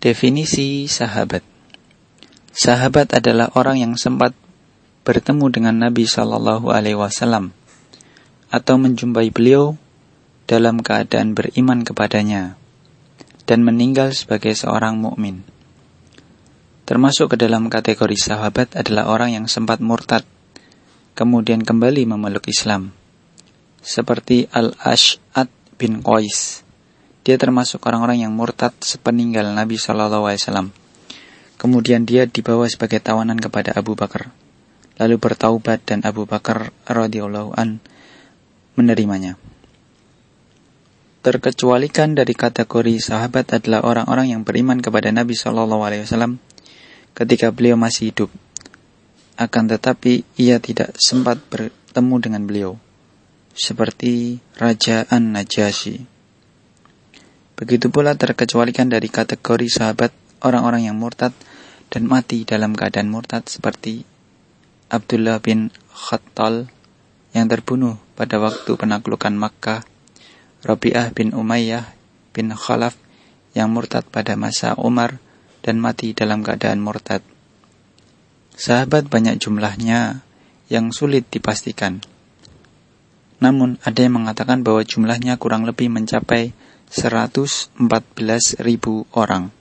Definisi sahabat Sahabat adalah orang yang sempat bertemu dengan Nabi Shallallahu Alaihi Wasallam atau menjumpai beliau dalam keadaan beriman kepadanya dan meninggal sebagai seorang mukmin. Termasuk ke dalam kategori sahabat adalah orang yang sempat murtad kemudian kembali memeluk Islam. Seperti Al-Ash'ad bin Qais dia termasuk orang-orang yang murtad sepeninggal Nabi Shallallahu Alaihi Wasallam. Kemudian dia dibawa sebagai tawanan kepada Abu Bakar, lalu bertaubat dan Abu Bakar radhiyallahu an menerimanya. Terkecualikan dari kategori sahabat adalah orang-orang yang beriman kepada Nabi Shallallahu Alaihi Wasallam ketika beliau masih hidup. Akan tetapi ia tidak sempat bertemu dengan beliau, seperti Raja An-Najasyi. Begitu pula terkecualikan dari kategori sahabat orang-orang yang murtad dan mati dalam keadaan murtad seperti Abdullah bin Khattal yang terbunuh pada waktu penaklukan Makkah, Rabi'ah bin Umayyah bin Khalaf yang murtad pada masa Umar dan mati dalam keadaan murtad. Sahabat banyak jumlahnya yang sulit dipastikan. Namun ada yang mengatakan bahwa jumlahnya kurang lebih mencapai 114.000 orang.